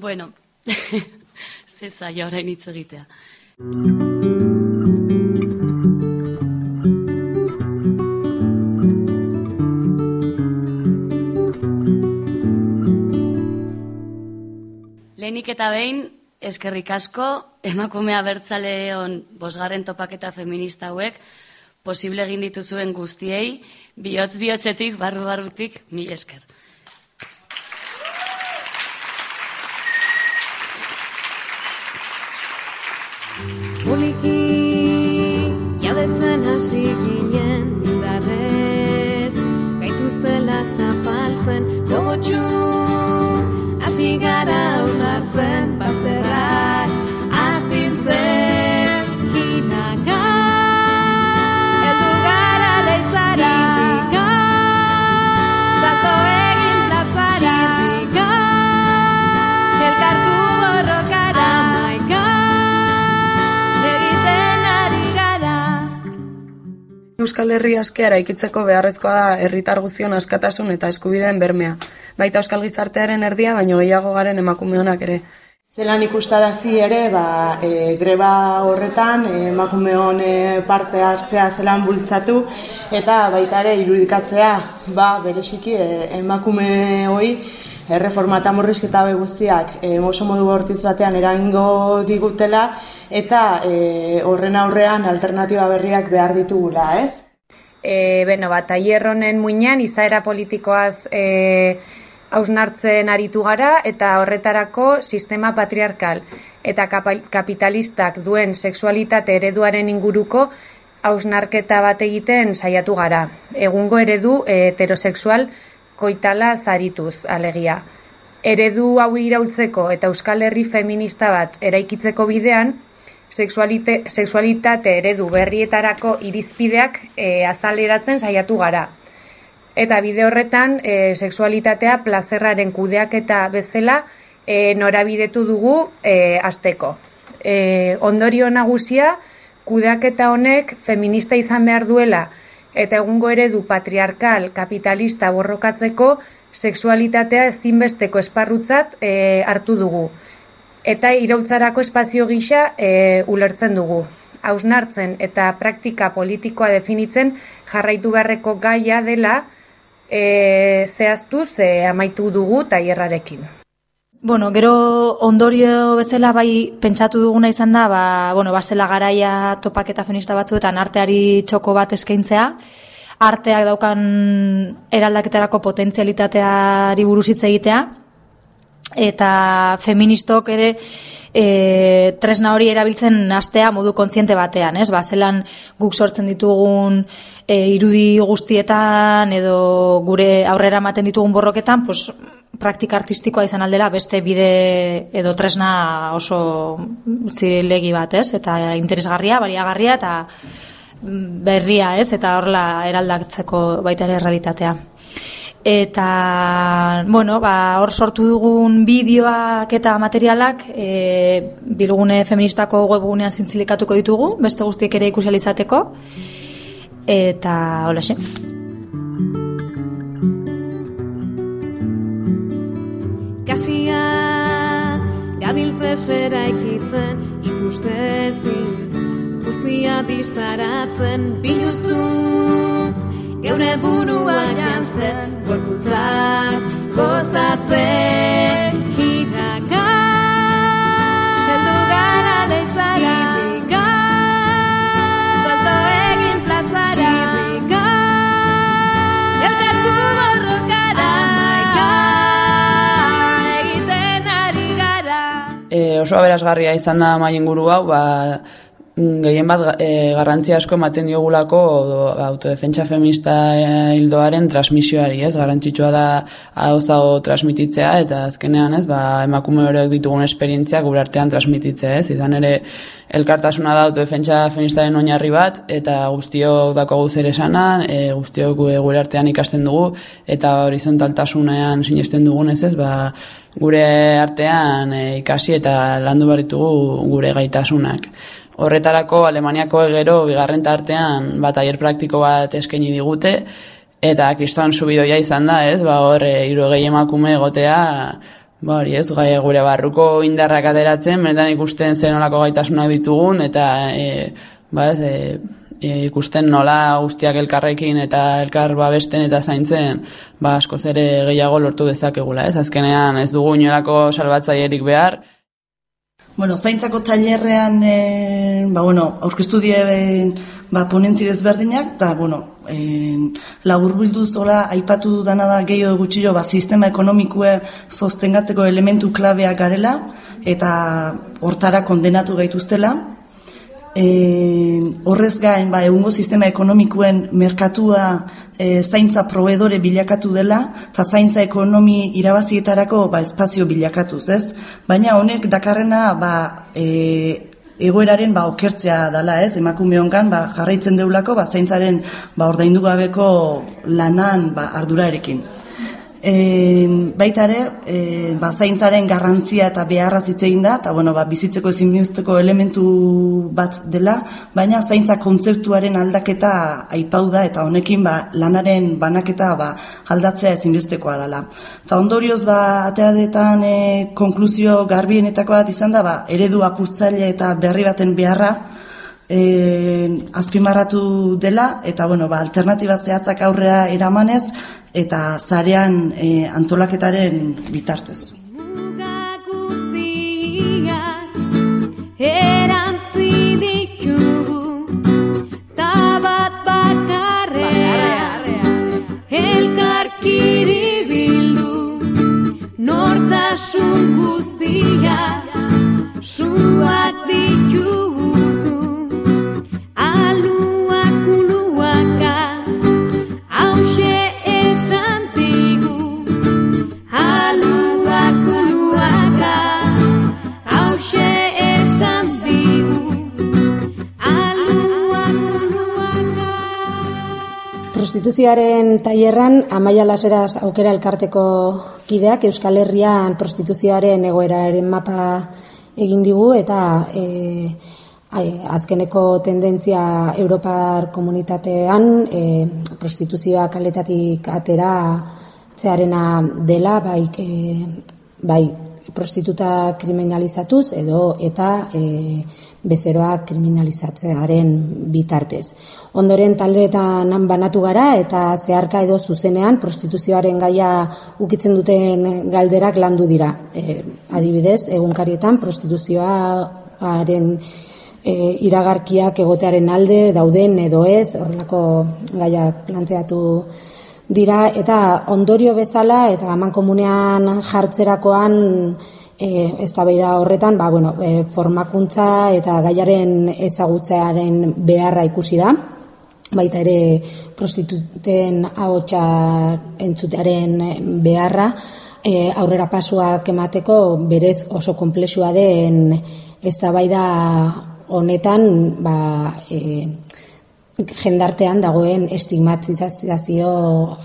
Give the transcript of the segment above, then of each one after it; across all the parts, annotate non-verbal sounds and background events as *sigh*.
Bueno, *laughs* zeza, ja orain hitz egitea. Lehenik eta behin, eskerrik asko, emakumea bertzaleon bosgarren topaketa feminista hauek, posible egin dituzuen guztiei, bihotz bihotzetik, barru barrutik, mi esker. Poliki jabetzen hasi ginen indarrez. Gaituztela zapaltzen gogotxu Hasi gara usartzen Euskal Herri askea eraikitzeko beharrezkoa da herritar guztion askatasun eta eskubideen bermea. Baita euskal gizartearen erdia, baino gehiago garen emakume honak ere. Zelan ikustarazi ere, ba, e, greba horretan e, emakumeon e, parte hartzea zelan bultzatu eta baita ere irudikatzea ba, bereziki e, emakume hoi erreforma eta murrizketa guztiak e, oso modu bortitz batean eragingo digutela eta e, horren aurrean alternatiba berriak behar ditugula, ez? E, beno, bat, tailer honen muinean izaera politikoaz e, hausnartzen aritu gara eta horretarako sistema patriarkal eta kapitalistak duen sexualitate ereduaren inguruko hausnarketa bat egiten saiatu gara. Egungo eredu e, heterosexual koitala zarituz, alegia. Eredu hau iraultzeko eta Euskal Herri feminista bat eraikitzeko bidean, sexualite, sexualitate eredu berrietarako irizpideak e, azaleratzen saiatu gara. Eta bide horretan, e, sexualitatea plazerraren kudeaketa bezala e, norabidetu dugu e, asteko. E, ondorio nagusia, kudeaketa honek feminista izan behar duela eta egungo eredu patriarkal kapitalista borrokatzeko sexualitatea ezinbesteko esparrutzat e, hartu dugu. Eta iraultzarako espazio gisa e, ulertzen dugu. Hausnartzen eta praktika politikoa definitzen jarraitu beharreko gaia dela e, zehaztuz e, amaitu dugu tailerrarekin. Bueno, gero ondorio bezala bai pentsatu duguna izan da, ba, bueno, bazela garaia topaketa feminista batzuetan arteari txoko bat eskaintzea, arteak daukan eraldaketarako potentzialitateari buruz hitz egitea, eta feministok ere e, tresna hori erabiltzen hastea modu kontziente batean, ez? Ba, zelan guk sortzen ditugun e, irudi guztietan edo gure aurrera ematen ditugun borroketan, pues, praktika artistikoa izan aldera beste bide edo tresna oso zilegi bat, ez? Eta interesgarria, bariagarria eta berria, ez? Eta horla eraldatzeko baita ere realitatea. Eta, bueno, ba, hor sortu dugun bideoak eta materialak e, bilgune feministako webgunean zintzilikatuko ditugu, beste guztiek ere ikusializateko. Eta, hola xe. Gabiltze zera ikitzen ikustezin Guztia bistaratzen biluztuz. Geure burua jantzen gorputzak gozatzen oso aberasgarria izan da mai inguru hau, ba, gehien bat e, garrantzia asko ematen diogulako do, autodefentsa feminista hildoaren transmisioari, ez? Garrantzitsua da hau zago transmititzea eta azkenean, ez? Ba, emakume horiek ditugun esperientzia gure artean transmititzea, ez? Izan ere elkartasuna da autodefentsa feministaren oinarri bat eta guztiok dakogu zer esanan, e, guztiok gure, gure artean ikasten dugu eta horizontaltasunean sinesten dugunez, ez? Ba, gure artean e, ikasi eta landu baritugu gure gaitasunak. Horretarako Alemaniako gero bigarren tartean bat aier praktiko bat eskaini digute eta kristoan subidoia izan da, ez? Ba hor 60 emakume egotea Ba, hori ez, gai, gure barruko indarrak ateratzen, benetan ikusten zen olako gaitasunak ditugun, eta e, ba, ez, e, e, ikusten nola guztiak elkarrekin eta elkar babesten eta zaintzen, ba, askoz ere gehiago lortu dezakegula, ez? Azkenean ez dugu inolako salbatzaierik behar. Bueno, zaintzako tailerrean, e, ba, bueno, aurkeztu die ba, ponentzi desberdinak, eta, bueno, en, labur bildu zola, aipatu dana da gehiago gutxillo, ba, sistema ekonomikue sostengatzeko elementu klabeak garela, eta hortara kondenatu gaituztela. E, horrez gain, ba, egungo sistema ekonomikuen merkatua e, zaintza proveedore bilakatu dela, eta zaintza ekonomi irabazietarako ba, espazio bilakatuz, ez? Baina honek dakarrena ba, e, egoeraren ba okertzea dala, ez? Emakume hongan ba jarraitzen deulako ba zaintzaren ba ordaindu gabeko lanan ba ardurarekin. E, baita ere, e, ba, zaintzaren garrantzia eta beharra zitzein da, eta bueno, ba, bizitzeko ezinbesteko elementu bat dela, baina zaintza kontzeptuaren aldaketa aipau da, eta honekin ba, lanaren banaketa ba, aldatzea ezinbestekoa dela. Eta ondorioz, ba, ateadetan e, konklusio garbienetako bat izan da, ba, eredu apurtzaile eta berri baten beharra, e, azpimarratu dela, eta bueno, ba, alternatiba zehatzak aurrera eramanez, eta zarean e, antolaketaren bitartez. Muga guztiak Prostituzioaren tailerran Amaia Laseras aukera elkarteko kideak Euskal Herrian prostituzioaren egoeraren mapa egin digu eta e, azkeneko tendentzia Europar komunitatean e, prostituzioa kaletatik atera zearena dela bai, e, bai prostituta kriminalizatuz edo eta e, bezeroa kriminalizatzearen bitartez. Ondoren taldeetan banatu gara eta zeharka edo zuzenean prostituzioaren gaia ukitzen duten galderak landu dira. E, adibidez, egunkarietan prostituzioaren e, iragarkiak egotearen alde dauden edo ez, horrelako gaia planteatu dira eta ondorio bezala eta aman komunean jartzerakoan e, eztabaida horretan ba, bueno, e, formakuntza eta gaiaren ezagutzearen beharra ikusi da baita ere prostituten ahotsa entzutearen beharra e, aurrera pasuak emateko berez oso konplexua den eztabaida honetan ba, e, jendartean dagoen estigmatizazio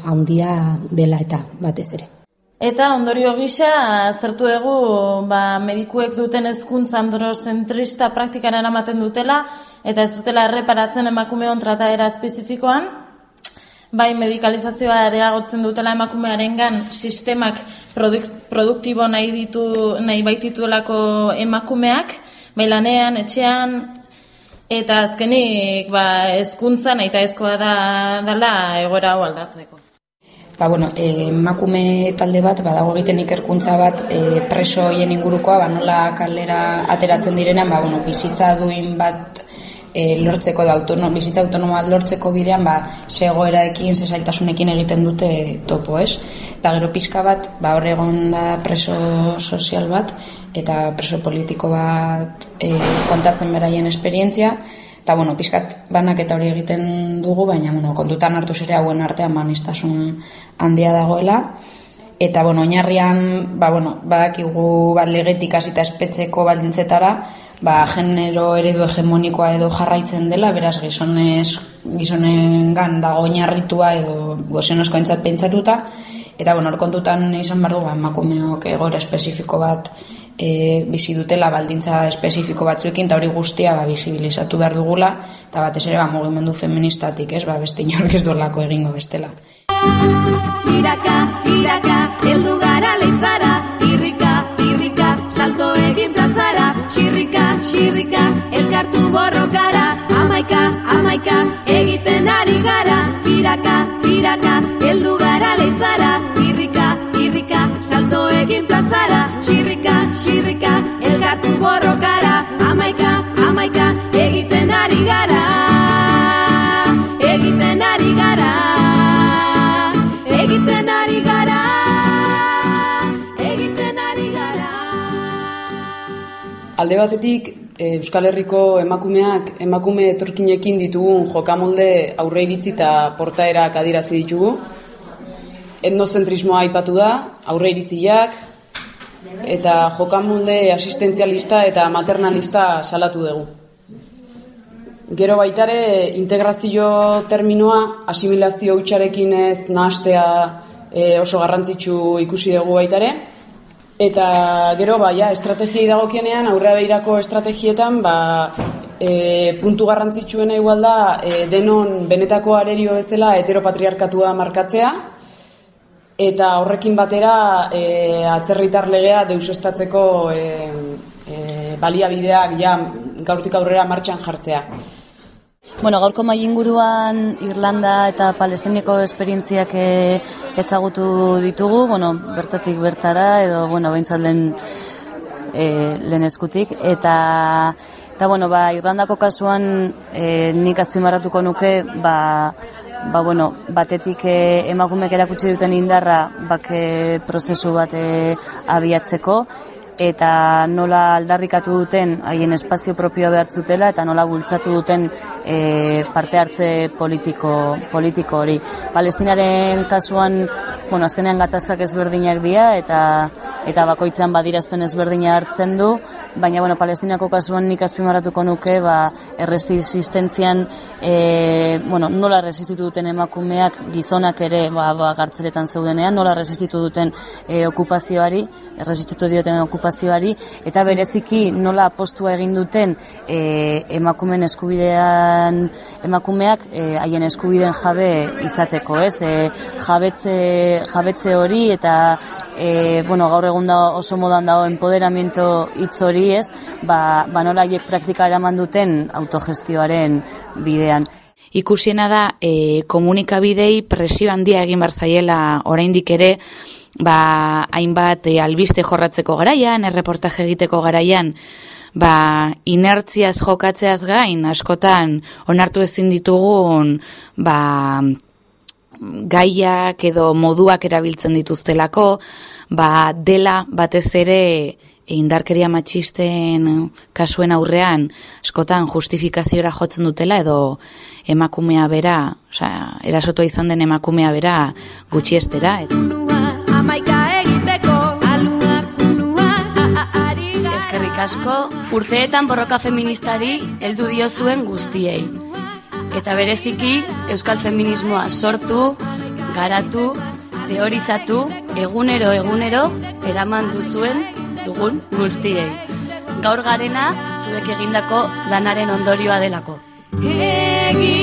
handia dela eta batez ere. Eta ondorio gisa, zertu dugu ba, medikuek duten hezkuntza androzentrista praktikan eramaten dutela, eta ez dutela erreparatzen emakumeon trataera espezifikoan, bai medikalizazioa areagotzen dutela emakumearengan sistemak produk, produktibo nahi ditu nahi baitituelako emakumeak, bai lanean, etxean, Eta azkenik, ba, ezkuntzan eta ezkoa da dela egora hau aldatzeko. Ba, bueno, e, makume talde bat, badago egiten ikerkuntza bat e, preso hien ingurukoa, ba, nola kalera ateratzen direnean, ba, bueno, bizitza duin bat e, lortzeko da autonom, bizitza autonomoa lortzeko bidean, ba, segoeraekin, zesailtasunekin egiten dute topo, ez? Eta gero pizka bat, ba, horre egon da preso sozial bat, eta preso politiko bat e, kontatzen beraien esperientzia, eta bueno, pixkat banak eta hori egiten dugu, baina bueno, kontutan hartu zire hauen artean manistasun handia dagoela, eta bueno, oinarrian, ba, bueno, badakigu bat legetik hasita espetzeko baldintzetara, ba, genero eredu hegemonikoa edo jarraitzen dela, beraz gizonez, gizonengan dago oinarritua edo gozenozko entzat pentsatuta, eta bueno, hor kontutan izan behar du, ba, emakumeok egoera espezifiko bat e, bizi dutela baldintza espezifiko batzuekin eta hori guztia ba bizibilizatu behar dugula eta batez ere ba mugimendu feministatik, ez? Ba beste inork ez duelako egingo bestela. Iraka, iraka, heldu gara leitzara, irrika egin plazara Xirrika, xirrika, elkartu borrokara Amaika, amaika, egiten ari gara Tiraka, tiraka, heldu gara Irrika, irrika, salto egin plazara Xirrika, xirrika, elkartu borrokara Amaika, amaika, egiten ari gara Egiten ari gara Egiten ari gara Egiten ari gara Alde batetik, eh, Euskal Herriko emakumeak emakume etorkinekin ditugun jokamolde aurre iritzi eta portaerak adirazi ditugu. Etnozentrismoa aipatu da, aurre iritziak, eta jokamolde asistentzialista eta maternalista salatu dugu. Gero baitare, integrazio terminoa asimilazio hutsarekin ez nahastea e, oso garrantzitsu ikusi dugu baitare. Eta gero, ba, ja, estrategiai dagokienean, aurrea behirako estrategietan, ba, e, puntu garrantzitsuena igual da, e, denon benetako arerio bezala heteropatriarkatua markatzea, eta horrekin batera e, atzerritar legea deusestatzeko e, e, baliabideak ja gaurtik aurrera martxan jartzea. Bueno, gaurko mai inguruan Irlanda eta Palestiniko esperientziak eh, ezagutu ditugu, bueno, bertatik bertara edo bueno, behintzat lehen eh, lehen eskutik eta eta bueno, ba, Irlandako kasuan eh, nik azpimarratuko nuke ba, ba, bueno, batetik eh, emakumeek erakutsi duten indarra bake prozesu bat eh, abiatzeko eta nola aldarrikatu duten haien espazio propioa behar zutela eta nola bultzatu duten e, parte hartze politiko, politiko hori. Palestinaren kasuan, bueno, azkenean gatazkak ezberdinak dira eta eta bakoitzean badirazpen ezberdina hartzen du, baina bueno, Palestinako kasuan nik azpimarratuko nuke ba, erresistentzian e, bueno, nola resistitu duten emakumeak gizonak ere ba, ba, gartzeretan zeudenean, nola resistitu duten e, okupazioari, erresistitu dioten okupazioari, eta bereziki nola apostua egin duten e, emakumen eskubidean emakumeak e, haien eskubideen jabe izateko, ez? E, jabetze, jabetze hori eta e, bueno, gaur egun da oso modan dago empoderamiento hitz hori, ez? Ba, ba nola haiek praktika eraman duten autogestioaren bidean. Ikusiena da e, komunikabidei presio handia egin bar zaiela oraindik ere ba, hainbat e, albiste jorratzeko garaian, erreportaje egiteko garaian, ba, inertziaz jokatzeaz gain, askotan onartu ezin ditugun ba, gaiak edo moduak erabiltzen dituztelako, ba, dela batez ere indarkeria matxisten kasuen aurrean askotan justifikaziora jotzen dutela edo emakumea bera, osea, erasotua izan den emakumea bera gutxiestera. Eta... Amaika egiteko alua kulua ari gara Eskerrik asko, urteetan borroka feministari heldu dio zuen guztiei. Eta bereziki, euskal feminismoa sortu, garatu, teorizatu, egunero egunero, eraman duzuen dugun guztiei. Gaur garena, zuek egindako lanaren ondorioa delako. Egitekoa